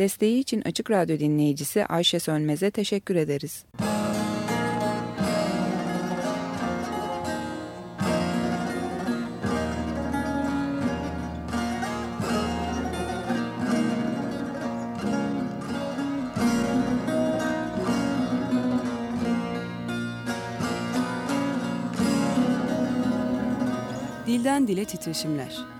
Desteği için Açık Radyo dinleyicisi Ayşe Sönmez'e teşekkür ederiz. Dilden Dile Titreşimler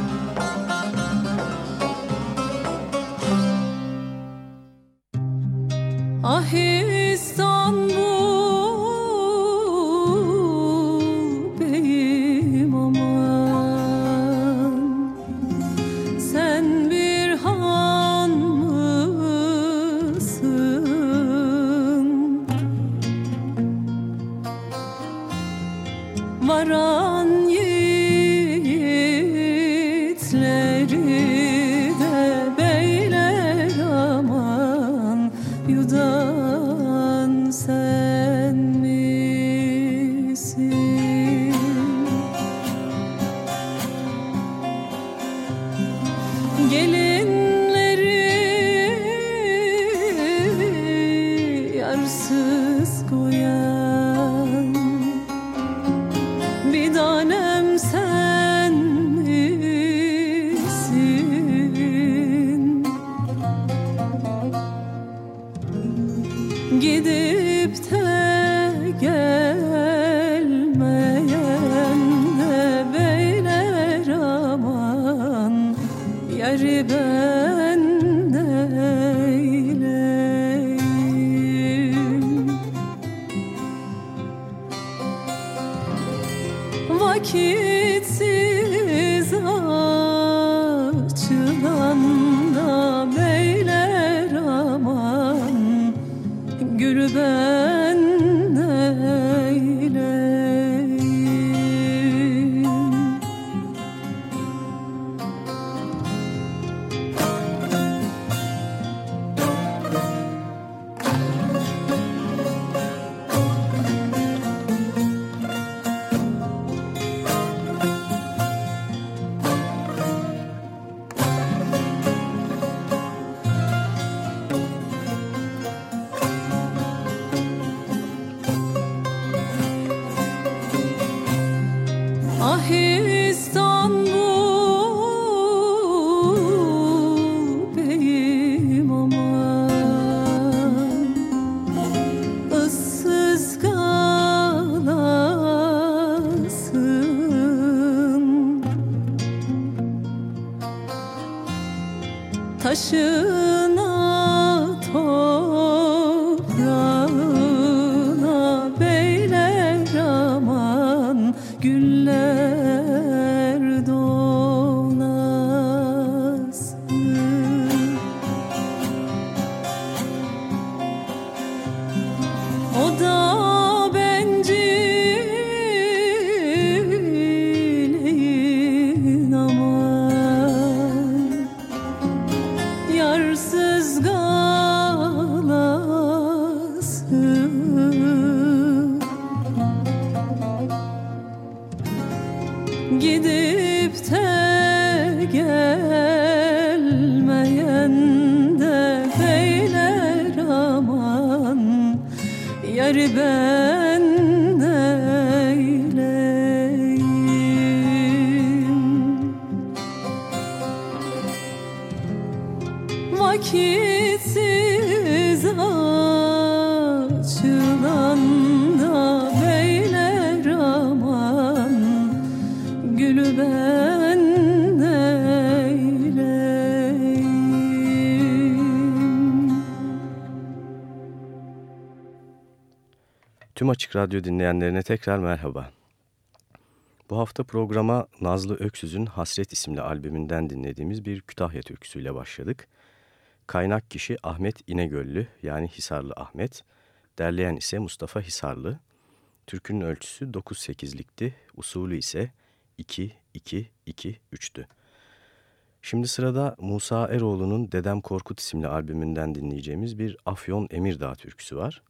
Açık Radyo dinleyenlerine tekrar merhaba. Bu hafta programa Nazlı Öksüz'ün Hasret isimli albümünden dinlediğimiz bir Kütahya türküsüyle başladık. Kaynak kişi Ahmet İnegöllü yani Hisarlı Ahmet, derleyen ise Mustafa Hisarlı. Türkünün ölçüsü 9-8'likti, usulü ise 2-2-2-3'tü. Şimdi sırada Musa Eroğlu'nun Dedem Korkut isimli albümünden dinleyeceğimiz bir Afyon Emirdağ türküsü var.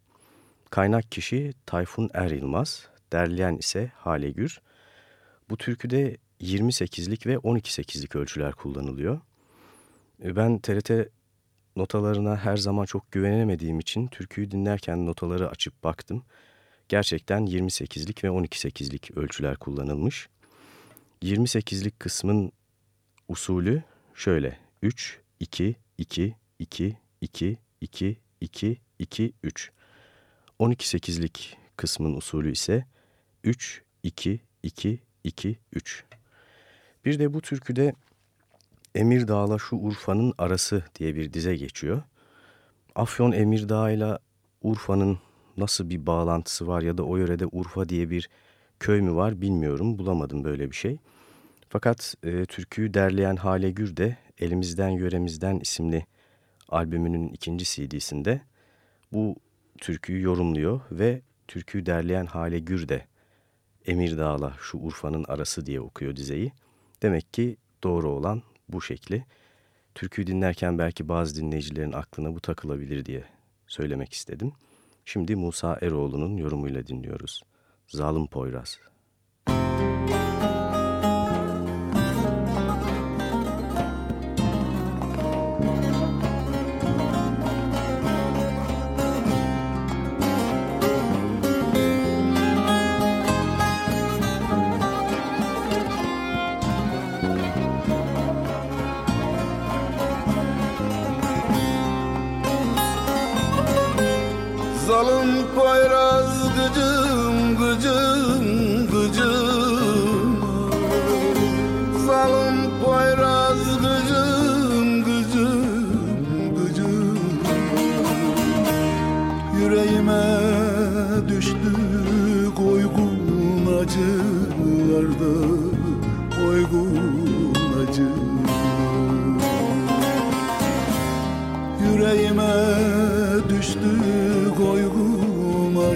Kaynak kişi Tayfun Er Yılmaz, derleyen ise Hale Gür. Bu türküde 28'lik ve 12-8'lik ölçüler kullanılıyor. E, ben TRT notalarına her zaman çok güvenemediğim için türküyü dinlerken notaları açıp baktım. Gerçekten 28'lik ve 12-8'lik ölçüler kullanılmış. 28'lik kısmın usulü şöyle. 3, 2, 2, 2, 2, 2, 2, 2, 3. 12-8'lik kısmın usulü ise 3, 2, 2, 2, 3. Bir de bu türküde Emirdağ'la şu Urfa'nın arası diye bir dize geçiyor. Afyon Emirdağ ile Urfa'nın nasıl bir bağlantısı var ya da o yörede Urfa diye bir köy mü var bilmiyorum bulamadım böyle bir şey. Fakat e, türküyü derleyen Hale Gür de Elimizden Yöremizden isimli albümünün ikinci CD'sinde bu türküyü yorumluyor ve türküyü derleyen Hale Gür de Emirdağ'la şu Urfa'nın arası diye okuyor dizeyi. Demek ki doğru olan bu şekli. Türküyü dinlerken belki bazı dinleyicilerin aklına bu takılabilir diye söylemek istedim. Şimdi Musa Eroğlu'nun yorumuyla dinliyoruz. Zalim Poyraz.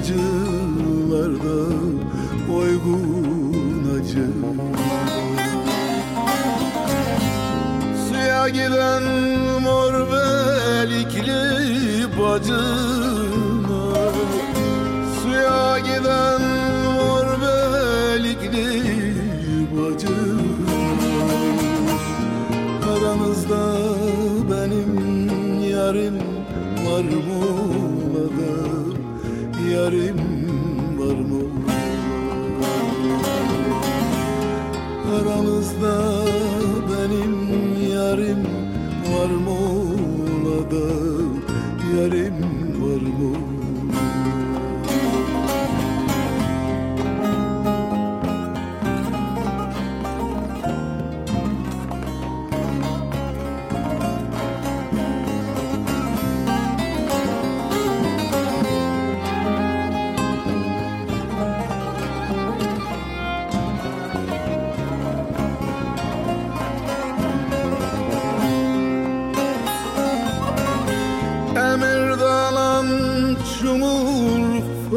acılarda oygun acı. Suya giden mor belikli bacına. Suya giden mor belikli bacına. Aranızda benim yarim above.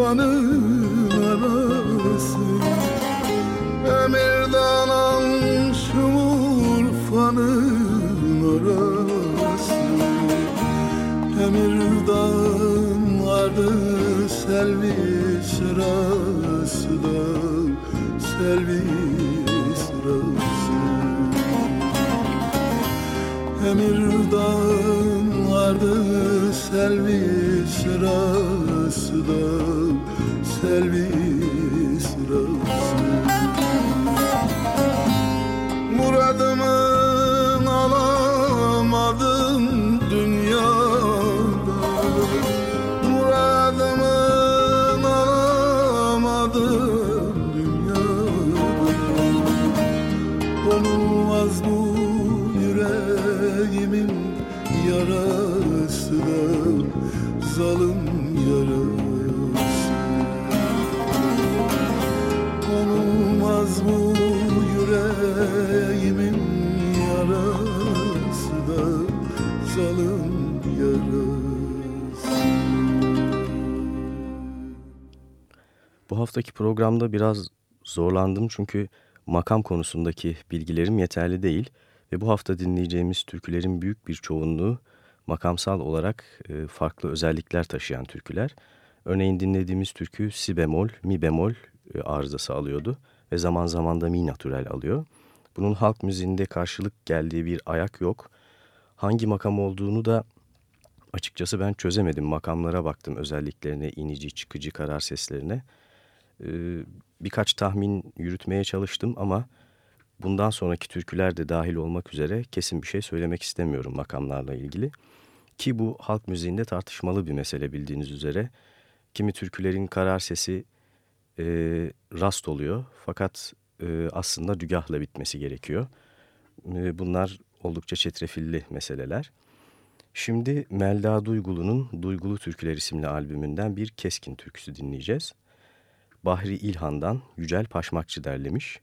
Bu haftaki programda biraz zorlandım çünkü makam konusundaki bilgilerim yeterli değil. Ve bu hafta dinleyeceğimiz türkülerin büyük bir çoğunluğu makamsal olarak e, farklı özellikler taşıyan türküler. Örneğin dinlediğimiz türkü si bemol, mi bemol e, arızası alıyordu ve zaman zaman da mi natürel alıyor. Bunun halk müziğinde karşılık geldiği bir ayak yok. Hangi makam olduğunu da açıkçası ben çözemedim. Makamlara baktım özelliklerine, inici, çıkıcı karar seslerine. Ee, birkaç tahmin yürütmeye çalıştım ama bundan sonraki türküler de dahil olmak üzere kesin bir şey söylemek istemiyorum makamlarla ilgili. Ki bu halk müziğinde tartışmalı bir mesele bildiğiniz üzere. Kimi türkülerin karar sesi e, rast oluyor fakat e, aslında dügahla bitmesi gerekiyor. E, bunlar oldukça çetrefilli meseleler. Şimdi Melda Duygulu'nun Duygulu Türküler isimli albümünden bir keskin türküsü dinleyeceğiz. Bahri İlhan'dan Yücel Paşmakçı derlemiş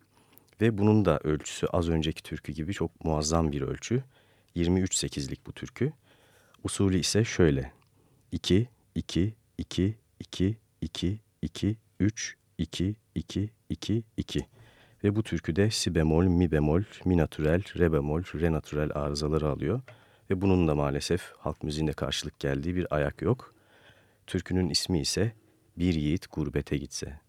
ve bunun da ölçüsü az önceki türkü gibi çok muazzam bir ölçü. 23-8'lik bu türkü. Usulü ise şöyle. 2, 2, 2, 2, 2, 2, 3, 2, 2, 2, 2. Ve bu türküde si bemol, mi bemol, mi natürel, re bemol, re natürel arızaları alıyor. Ve bunun da maalesef halk müziğinde karşılık geldiği bir ayak yok. Türkünün ismi ise Bir Yiğit Gurbete Gitse.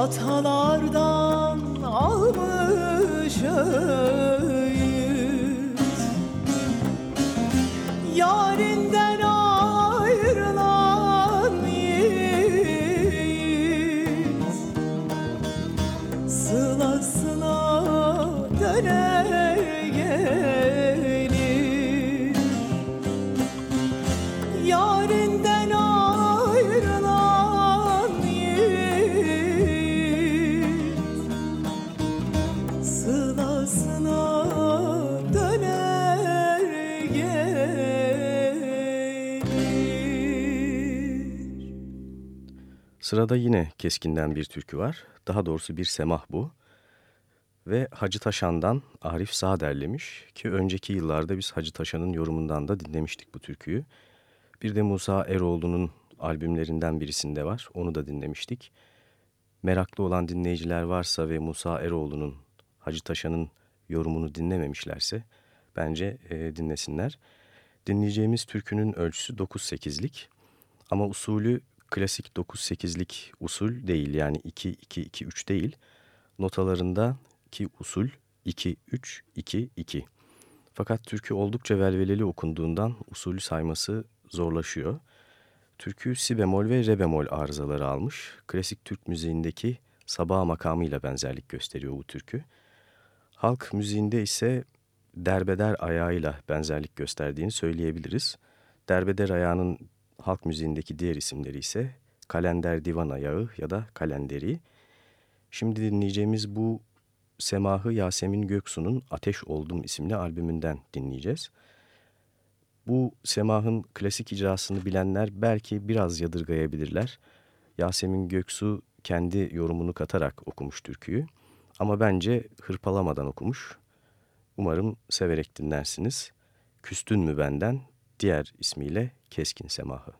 Atalardan Sırada yine Keskin'den bir türkü var. Daha doğrusu bir semah bu. Ve Hacı Taşan'dan Arif Sağ derlemiş ki önceki yıllarda biz Hacı Taşan'ın yorumundan da dinlemiştik bu türküyü. Bir de Musa Eroğlu'nun albümlerinden birisinde var. Onu da dinlemiştik. Meraklı olan dinleyiciler varsa ve Musa Eroğlu'nun Hacı Taşan'ın yorumunu dinlememişlerse bence e, dinlesinler. Dinleyeceğimiz türkünün ölçüsü 9-8'lik ama usulü klasik 9-8'lik usul değil yani 2-2-2-3 değil. Notalarında ki usul 2-3-2-2. Fakat türkü oldukça velveleli okunduğundan usulü sayması zorlaşıyor. Türkü si bemol ve re bemol arızaları almış. Klasik Türk müziğindeki sabah makamıyla benzerlik gösteriyor bu türkü. Halk müziğinde ise derbeder ayağıyla benzerlik gösterdiğini söyleyebiliriz. Derbeder ayağının halk müziğindeki diğer isimleri ise kalender divan ayağı ya da kalenderi. Şimdi dinleyeceğimiz bu semahı Yasemin Göksu'nun Ateş Oldum isimli albümünden dinleyeceğiz. Bu semahın klasik icrasını bilenler belki biraz yadırgayabilirler. Yasemin Göksu kendi yorumunu katarak okumuş türküyü. Ama bence hırpalamadan okumuş. Umarım severek dinlersiniz. Küstün mü benden diğer ismiyle Keskin Semahı.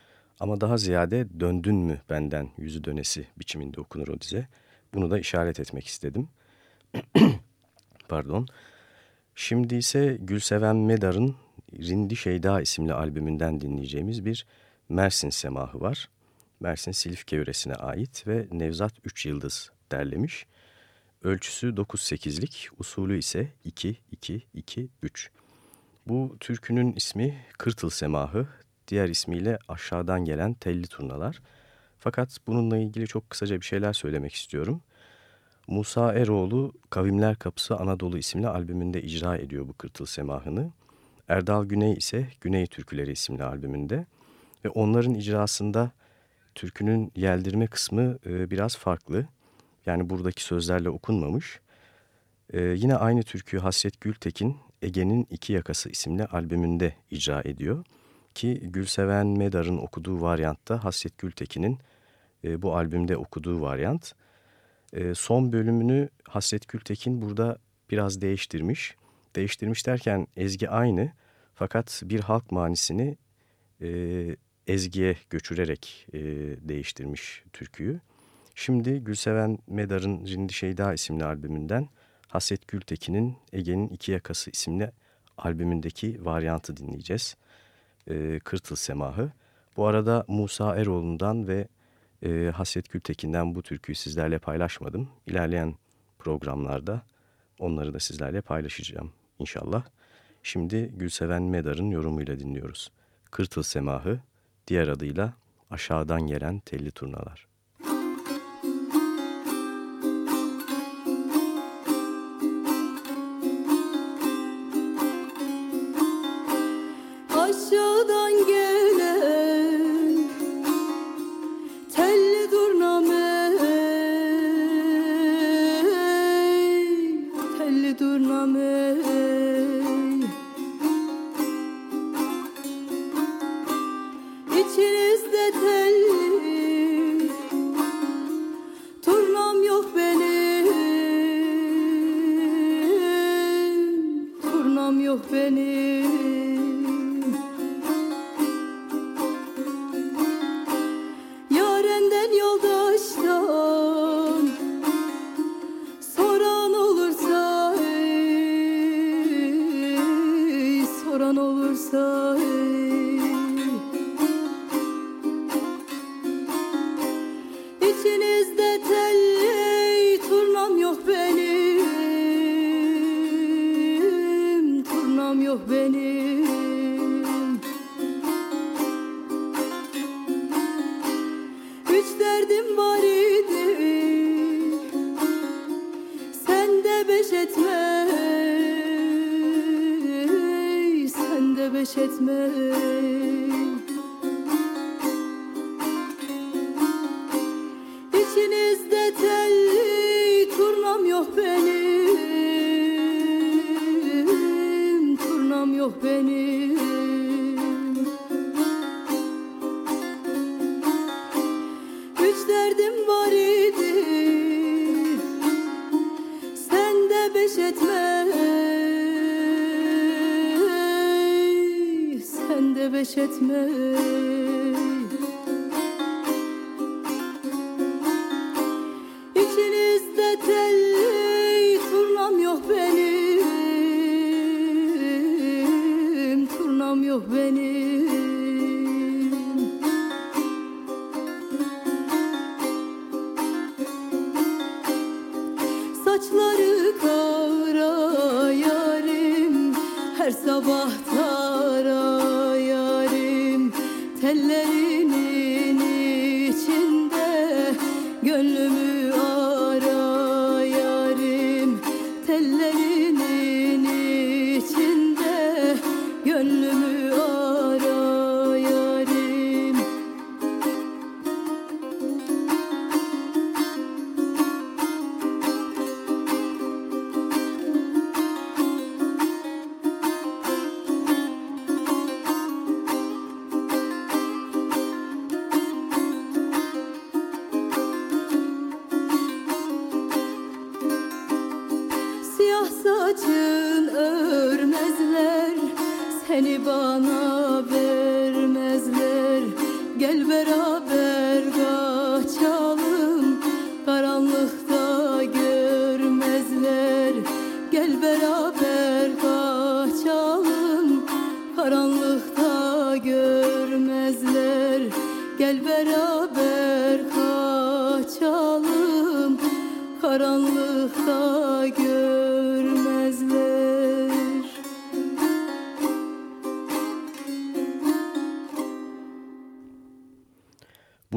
Ama daha ziyade döndün mü benden yüzü dönesi biçiminde okunur o dize. Bunu da işaret etmek istedim. Pardon. Şimdi ise Gülseven Medar'ın Rindi Şeyda isimli albümünden dinleyeceğimiz bir Mersin semahı var. Mersin Silifke yöresine ait ve Nevzat 3 Yıldız derlemiş. Ölçüsü 9-8'lik, usulü ise 2-2-2-3. Bu türkünün ismi Kırtıl Semahı, diğer ismiyle aşağıdan gelen telli turnalar. Fakat bununla ilgili çok kısaca bir şeyler söylemek istiyorum. Musa Eroğlu Kavimler Kapısı Anadolu isimli albümünde icra ediyor bu Kırtıl Semahı'nı. Erdal Güney ise Güney Türküleri isimli albümünde. Ve onların icrasında türkünün yeldirme kısmı e, biraz farklı. Yani buradaki sözlerle okunmamış. E, yine aynı türküyü Hasret Gültekin Ege'nin İki Yakası isimli albümünde icra ediyor. Ki Gülseven Medar'ın okuduğu varyantta Hasret Gültekin'in e, bu albümde okuduğu varyant. E, son bölümünü Hasret Gültekin burada biraz değiştirmiş. Değiştirmiş derken ezgi aynı fakat bir halk manisini e, ezgiye göçürerek e, değiştirmiş türküyü. Şimdi Gülseven Medar'ın Rindi Şeyda isimli albümünden Haset Gültekin'in Ege'nin İki Yakası isimli albümündeki varyantı dinleyeceğiz. E, Kırtıl Semahı. Bu arada Musa Eroğlu'ndan ve e, Haset Gültekin'den bu türküyü sizlerle paylaşmadım. İlerleyen programlarda onları da sizlerle paylaşacağım inşallah. Şimdi Gülseven Medar'ın yorumuyla dinliyoruz. Kırtıl Semahı, diğer adıyla Aşağıdan Gelen Telli Turnalar. Beş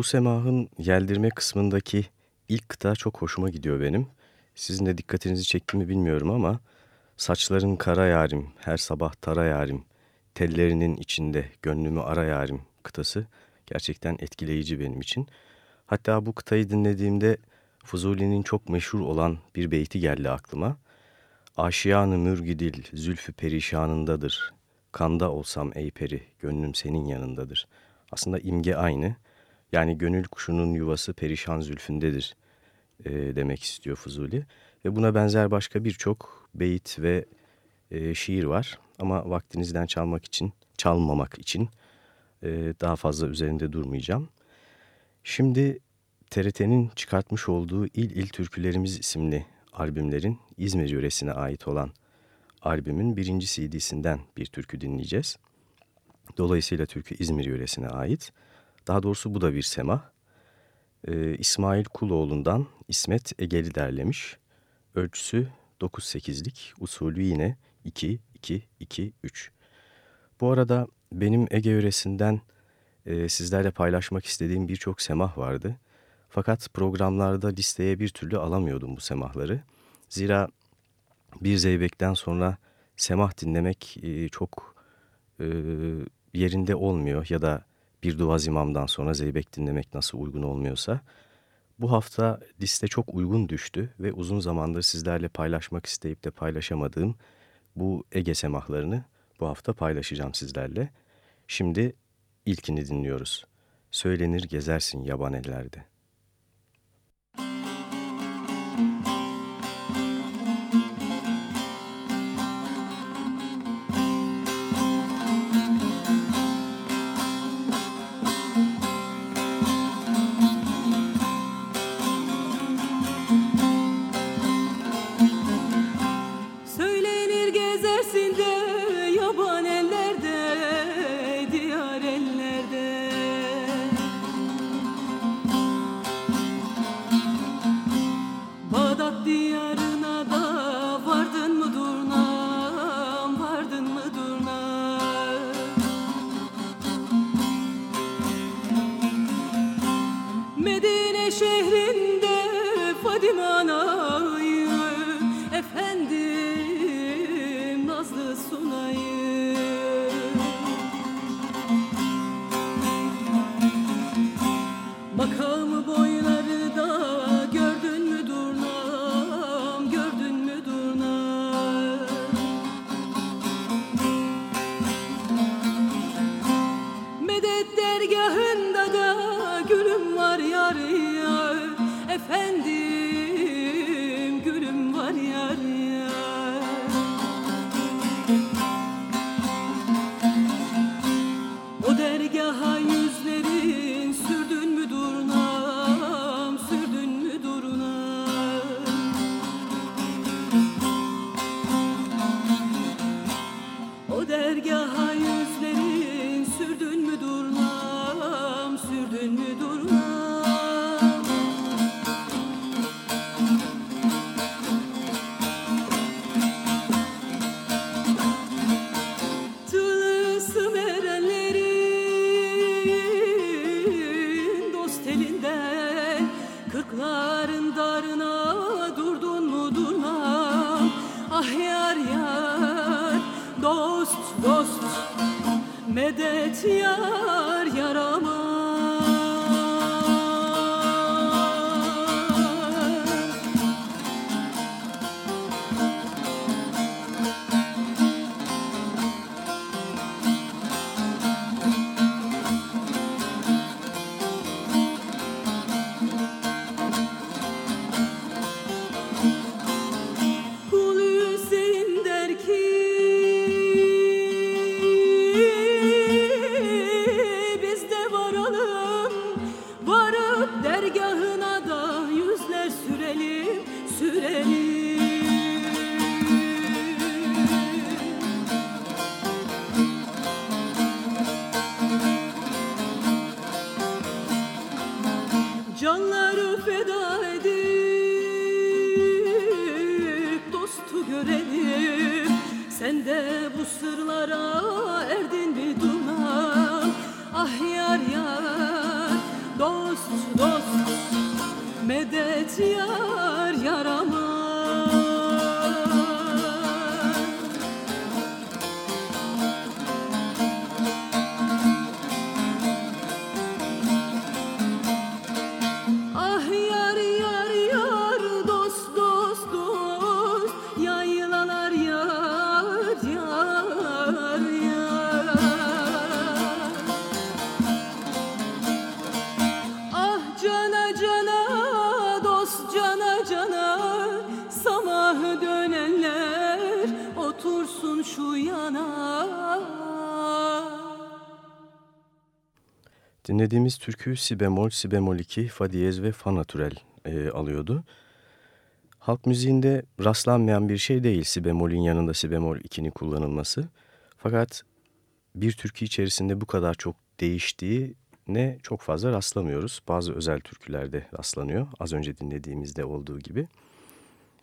semahın yeldirme kısmındaki ilk kıta çok hoşuma gidiyor benim. Sizin de dikkatinizi çekti mi bilmiyorum ama saçların kara yarim, her sabah tara yarim, tellerinin içinde gönlümü ara yarim kıtası gerçekten etkileyici benim için. Hatta bu kıtayı dinlediğimde Fuzuli'nin çok meşhur olan bir beyti geldi aklıma. Aşiyanı mürgidil, zülfü perişanındadır. Kanda olsam ey peri, gönlüm senin yanındadır. Aslında imge aynı. Yani gönül kuşunun yuvası perişan zülfündedir e, demek istiyor Fuzuli. Ve buna benzer başka birçok beyit ve e, şiir var. Ama vaktinizden çalmak için, çalmamak için e, daha fazla üzerinde durmayacağım. Şimdi TRT'nin çıkartmış olduğu İl İl Türkülerimiz isimli albümlerin İzmir yöresine ait olan albümün birinci CD'sinden bir türkü dinleyeceğiz. Dolayısıyla türkü İzmir yöresine ait. Daha doğrusu bu da bir sema. Ee, İsmail Kuloğlu'ndan İsmet Egeli derlemiş. Ölçüsü 9-8'lik, usulü yine 2-2-2-3. Bu arada benim Ege yöresinden e, sizlerle paylaşmak istediğim birçok semah vardı. Fakat programlarda listeye bir türlü alamıyordum bu semahları. Zira bir zeybekten sonra semah dinlemek e, çok e, yerinde olmuyor ya da bir duaz imamdan sonra zeybek dinlemek nasıl uygun olmuyorsa. Bu hafta liste çok uygun düştü ve uzun zamandır sizlerle paylaşmak isteyip de paylaşamadığım bu Ege semahlarını bu hafta paylaşacağım sizlerle. Şimdi ilkini dinliyoruz. Söylenir gezersin yaban ellerde. Ah yar yar dost dost medet yar yarama Dinlediğimiz türkü si bemol, si bemol 2, fa diyez ve fa natürel e, alıyordu. Halk müziğinde rastlanmayan bir şey değil si bemolün yanında si bemol 2'nin kullanılması. Fakat bir türkü içerisinde bu kadar çok değiştiği ne çok fazla rastlamıyoruz. Bazı özel türkülerde rastlanıyor. Az önce dinlediğimizde olduğu gibi.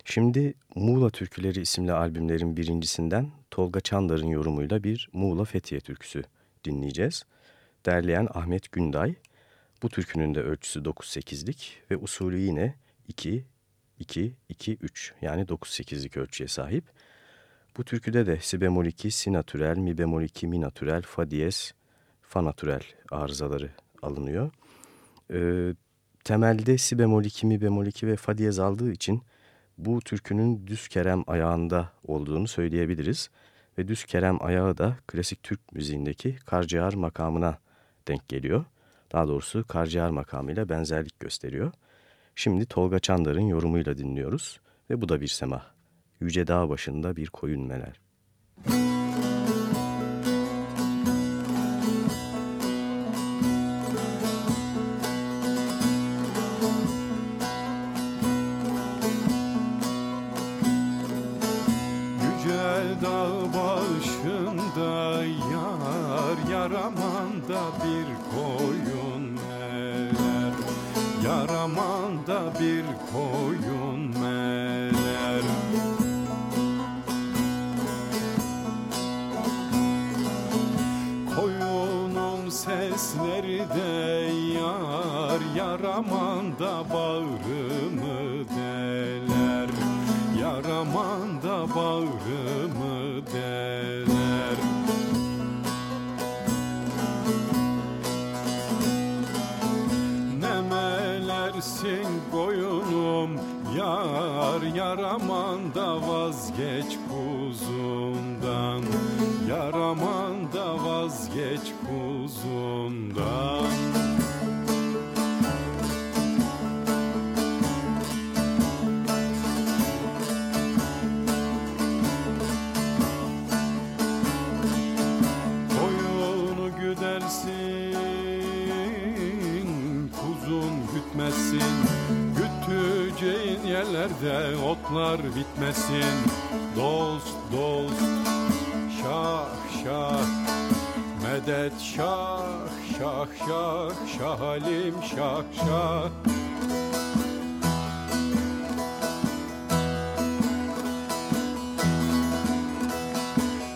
Şimdi Muğla Türküleri isimli albümlerin birincisinden Tolga Çandar'ın yorumuyla bir Muğla Fethiye türküsü dinleyeceğiz derleyen Ahmet Günday. Bu türkünün de ölçüsü 9-8'lik ve usulü yine 2-2-2-3 yani 9-8'lik ölçüye sahip. Bu türküde de si bemol 2, si natürel, mi bemol 2, mi natürel, fa diyez, fa natürel arızaları alınıyor. Ee, temelde si bemol 2, mi bemol 2 ve fa diyez aldığı için bu türkünün düz kerem ayağında olduğunu söyleyebiliriz. Ve düz kerem ayağı da klasik Türk müziğindeki karciğer makamına denk geliyor. Daha doğrusu Karciğer makamıyla benzerlik gösteriyor. Şimdi Tolga Çandar'ın yorumuyla dinliyoruz ve bu da bir semah. Yüce dağ başında bir koyun meler. bir koyun meler. Koyunun sesleri de yar Yaraman da bağır. vazgeç kuzundan. Yaraman da vazgeç kuzundan. Yerlerde otlar bitmesin? Dost dost şah şah. Medet şah şah şah. Şah Halim şah şah.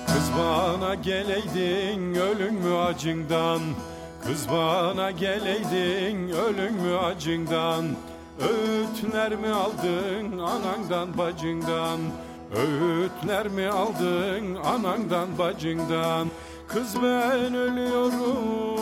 Kız bana geleydin ölün mü acından? Kız bana geleydin ölün mü acından Öğütler mi aldın anandan bacından Öğütler mi aldın anandan bacından Kız ben ölüyorum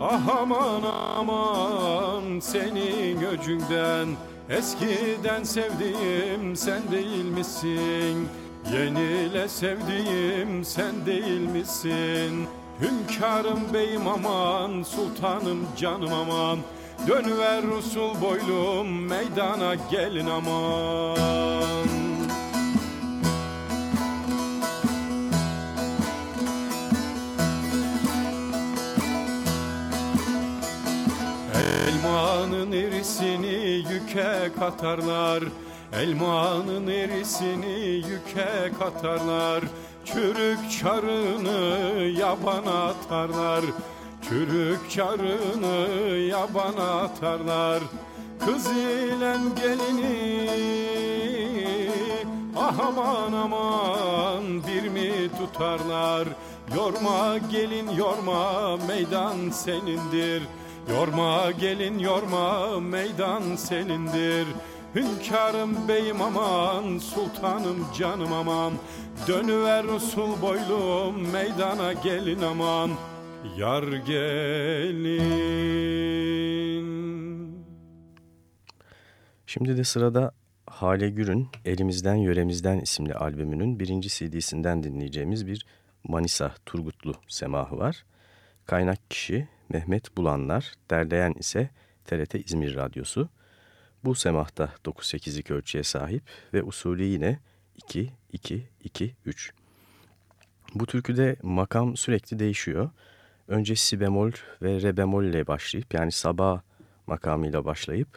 Ah aman aman senin öcünden Eskiden sevdiğim sen değil misin? Yenile sevdiğim sen değil misin? Hünkârım beyim aman, sultanım canım aman Dönüver usul boylum meydana gelin aman. Elmanın erisini yüke katarlar Elmanın erisini yüke katarlar. Çürük çarını yabana atarlar Çürük çarını yabana atarlar Kız ile gelini. Ah aman aman bir mi tutarlar? Yorma gelin yorma meydan senindir. Yorma gelin yorma meydan senindir. Hünkârım beyim aman sultanım canım aman. Dönüver usul boylum meydana gelin aman Yar gelin Şimdi de sırada Hale Gür'ün Elimizden Yöremizden isimli albümünün birinci CD'sinden dinleyeceğimiz bir Manisa Turgutlu semahı var. Kaynak kişi Mehmet Bulanlar, derleyen ise TRT İzmir Radyosu. Bu semahta 9-8'lik ölçüye sahip ve usulü yine 2-2-2-3. Bu türküde makam sürekli değişiyor. Önce si bemol ve re bemol ile başlayıp yani sabah makamıyla başlayıp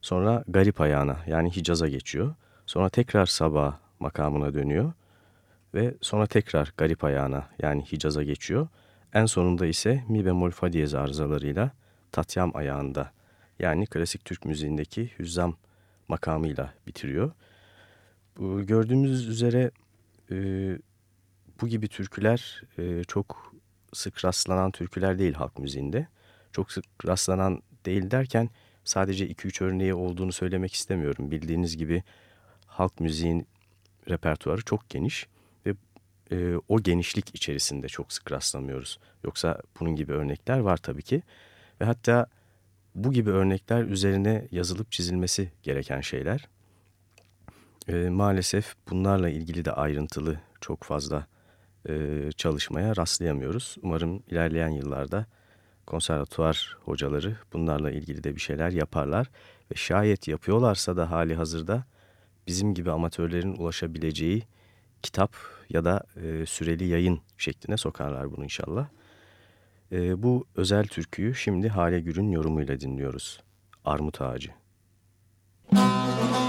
sonra garip ayağına yani Hicaz'a geçiyor. Sonra tekrar sabah makamına dönüyor ve sonra tekrar garip ayağına yani Hicaz'a geçiyor. En sonunda ise mi bemol fa diyez arızalarıyla tatyam ayağında yani klasik Türk müziğindeki hüzzam makamıyla bitiriyor. Bu, gördüğümüz üzere e, bu gibi türküler e, çok sık rastlanan türküler değil halk müziğinde. Çok sık rastlanan değil derken sadece 2-3 örneği olduğunu söylemek istemiyorum. Bildiğiniz gibi halk müziğin repertuarı çok geniş ve e, o genişlik içerisinde çok sık rastlamıyoruz. Yoksa bunun gibi örnekler var tabii ki. Ve hatta bu gibi örnekler üzerine yazılıp çizilmesi gereken şeyler. E, maalesef bunlarla ilgili de ayrıntılı çok fazla e, çalışmaya rastlayamıyoruz. Umarım ilerleyen yıllarda konservatuvar hocaları bunlarla ilgili de bir şeyler yaparlar. Ve şayet yapıyorlarsa da hali hazırda bizim gibi amatörlerin ulaşabileceği kitap ya da e, süreli yayın şekline sokarlar bunu inşallah. E, bu özel türküyü şimdi Hale Gür'ün yorumuyla dinliyoruz. Armut Ağacı. Müzik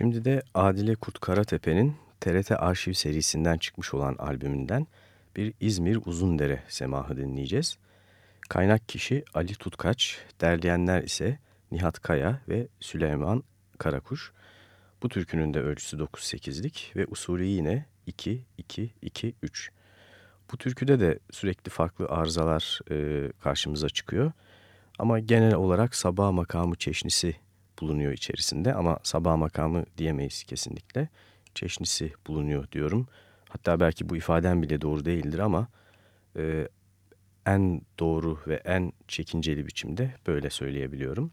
Şimdi de Adile Kurt Karatepe'nin TRT Arşiv serisinden çıkmış olan albümünden bir İzmir Uzundere semahı dinleyeceğiz. Kaynak kişi Ali Tutkaç, derleyenler ise Nihat Kaya ve Süleyman Karakuş. Bu türkünün de ölçüsü 9-8'lik ve usulü yine 2-2-2-3. Bu türküde de sürekli farklı arızalar e, karşımıza çıkıyor. Ama genel olarak sabah makamı çeşnisi bulunuyor içerisinde ama sabah makamı diyemeyiz kesinlikle. Çeşnisi bulunuyor diyorum. Hatta belki bu ifadem bile doğru değildir ama e, en doğru ve en çekinceli biçimde böyle söyleyebiliyorum.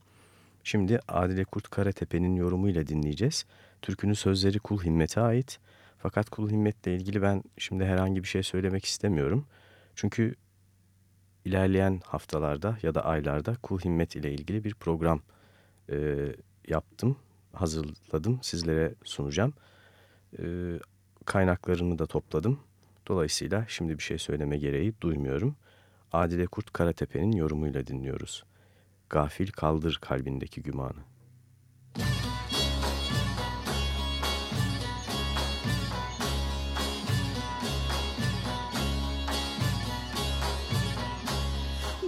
Şimdi Adile Kurt Karatepe'nin yorumuyla dinleyeceğiz. Türkünün sözleri Kul Himmet'e ait. Fakat Kul Himmet'le ilgili ben şimdi herhangi bir şey söylemek istemiyorum. Çünkü ilerleyen haftalarda ya da aylarda Kul Himmet ile ilgili bir program e, yaptım, hazırladım, sizlere sunacağım. E, kaynaklarını da topladım. Dolayısıyla şimdi bir şey söyleme gereği duymuyorum. Adile Kurt Karatepe'nin yorumuyla dinliyoruz. Gafil kaldır kalbindeki gümanı.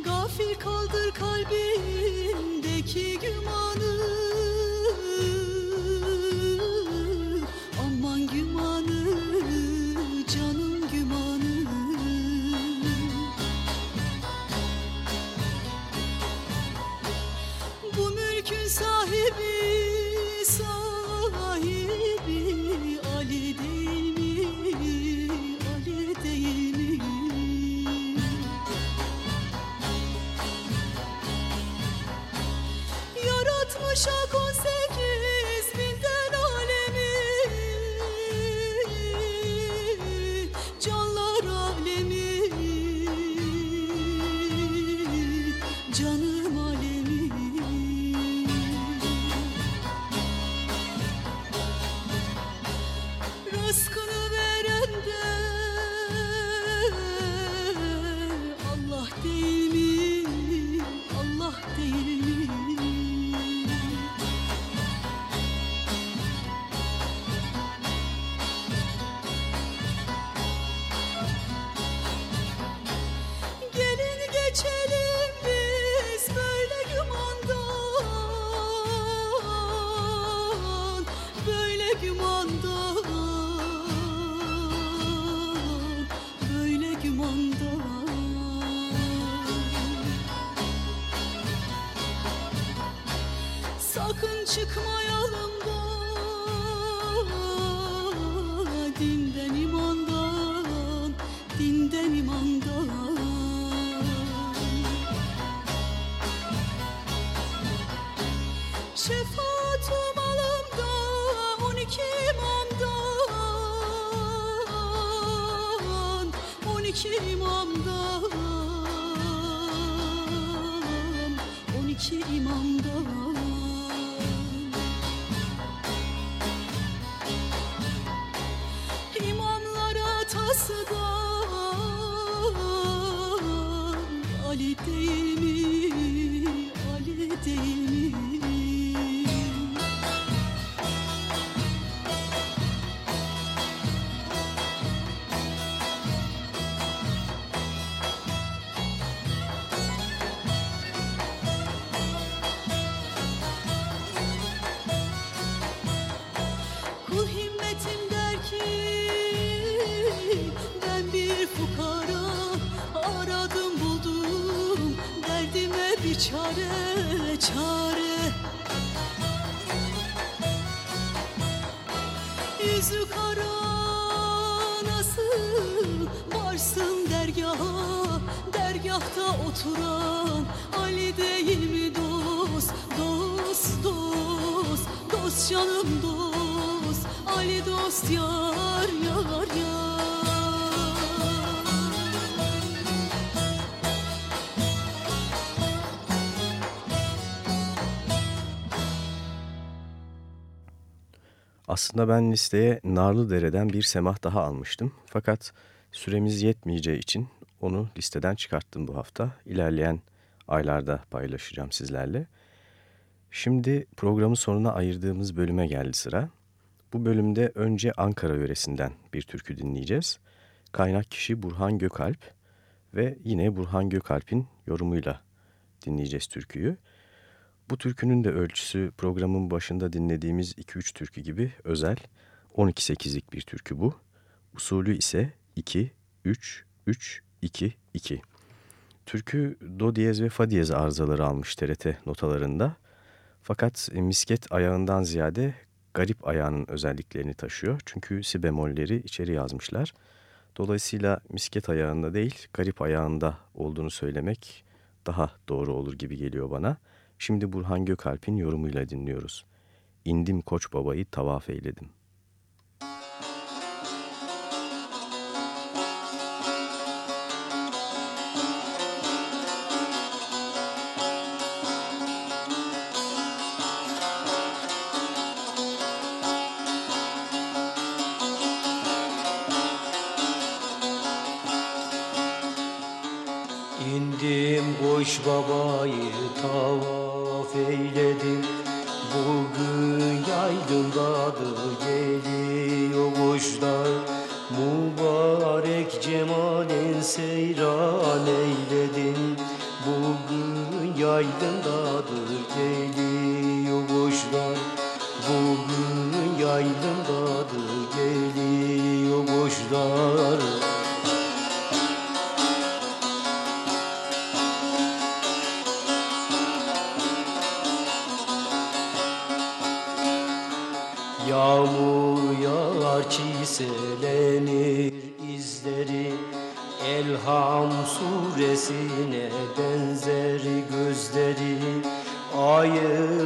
Gafil kaldır kalbindeki gümanı On Aslında ben listeye Narlıdere'den bir semah daha almıştım. Fakat süremiz yetmeyeceği için onu listeden çıkarttım bu hafta. İlerleyen aylarda paylaşacağım sizlerle. Şimdi programın sonuna ayırdığımız bölüme geldi sıra. Bu bölümde önce Ankara yöresinden bir türkü dinleyeceğiz. Kaynak kişi Burhan Gökalp ve yine Burhan Gökalp'in yorumuyla dinleyeceğiz türküyü. Bu türkünün de ölçüsü programın başında dinlediğimiz 2-3 türkü gibi özel 12-8'lik bir türkü bu. Usulü ise 2-3-3-2-2. Türkü do diyez ve fa diyez arızaları almış TRT notalarında. Fakat misket ayağından ziyade garip ayağının özelliklerini taşıyor. Çünkü si bemolleri içeri yazmışlar. Dolayısıyla misket ayağında değil garip ayağında olduğunu söylemek daha doğru olur gibi geliyor bana. Şimdi Burhan Gökalp'in yorumuyla dinliyoruz. İndim Koç Baba'yı tavaf eyledim.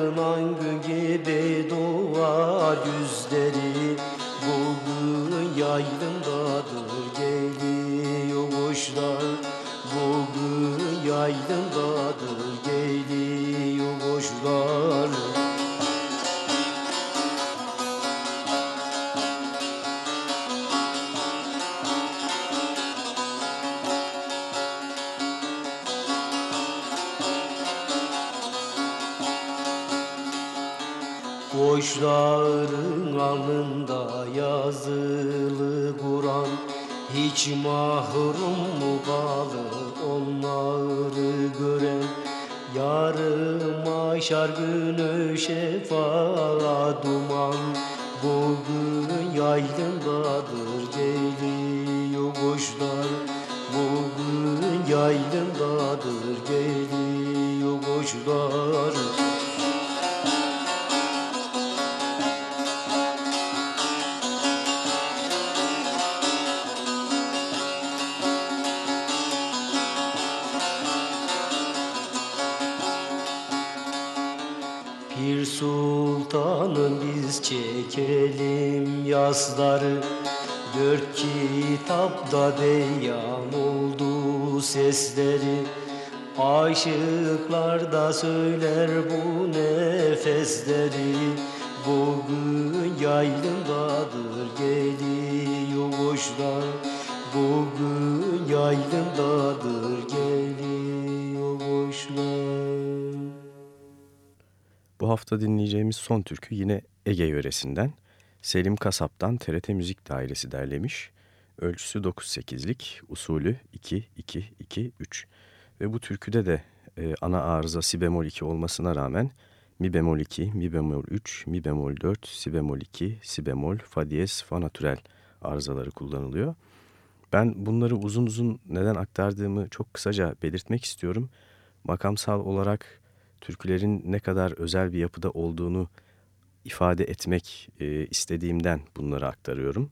Angı gibi doğar yüzleri Koçların alnında yazılı Kur'an. Hiç mahrum mu kalır onları gören? Yarım aşar günü şefaat duman mirasları Dört kitapta beyan oldu sesleri. Aşıklar da söyler bu nefesleri. Bugün yaylımdadır geliyor boşlar Bugün yaylımdadır geliyor boşlar Bu hafta dinleyeceğimiz son türkü yine Ege yöresinden. Selim Kasap'tan TRT Müzik Dairesi derlemiş. Ölçüsü 9-8'lik, usulü 2-2-2-3. Ve bu türküde de e, ana arıza si bemol 2 olmasına rağmen mi bemol 2, mi bemol 3, mi bemol 4, si bemol 2, si bemol, fa diyez, fa natürel arızaları kullanılıyor. Ben bunları uzun uzun neden aktardığımı çok kısaca belirtmek istiyorum. Makamsal olarak türkülerin ne kadar özel bir yapıda olduğunu ifade etmek e, istediğimden bunları aktarıyorum.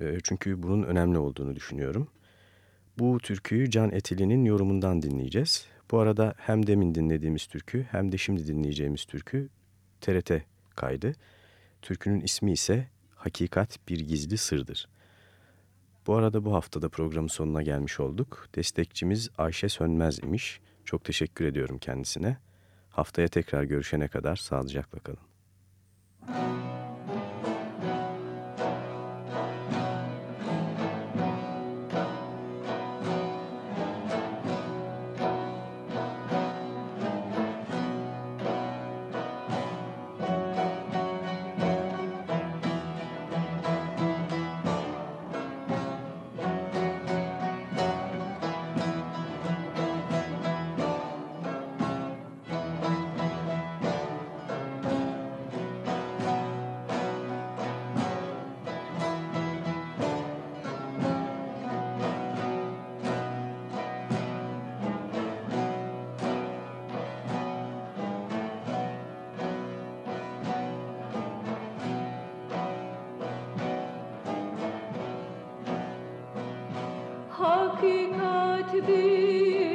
E, çünkü bunun önemli olduğunu düşünüyorum. Bu türküyü Can Etili'nin yorumundan dinleyeceğiz. Bu arada hem demin dinlediğimiz türkü hem de şimdi dinleyeceğimiz türkü TRT kaydı. Türkünün ismi ise Hakikat Bir Gizli Sırdır. Bu arada bu haftada programın sonuna gelmiş olduk. Destekçimiz Ayşe Sönmez imiş. Çok teşekkür ediyorum kendisine. Haftaya tekrar görüşene kadar sağlıcakla kalın. Thank you. hakikati be.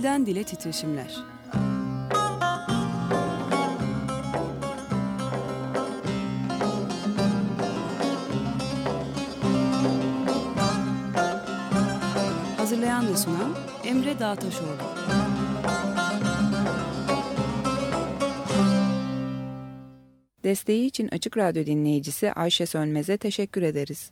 Dilden dile titreşimler. Hazırlayan ve sunan Emre Dağtaşoğlu. Desteği için Açık Radyo dinleyicisi Ayşe Sönmez'e teşekkür ederiz.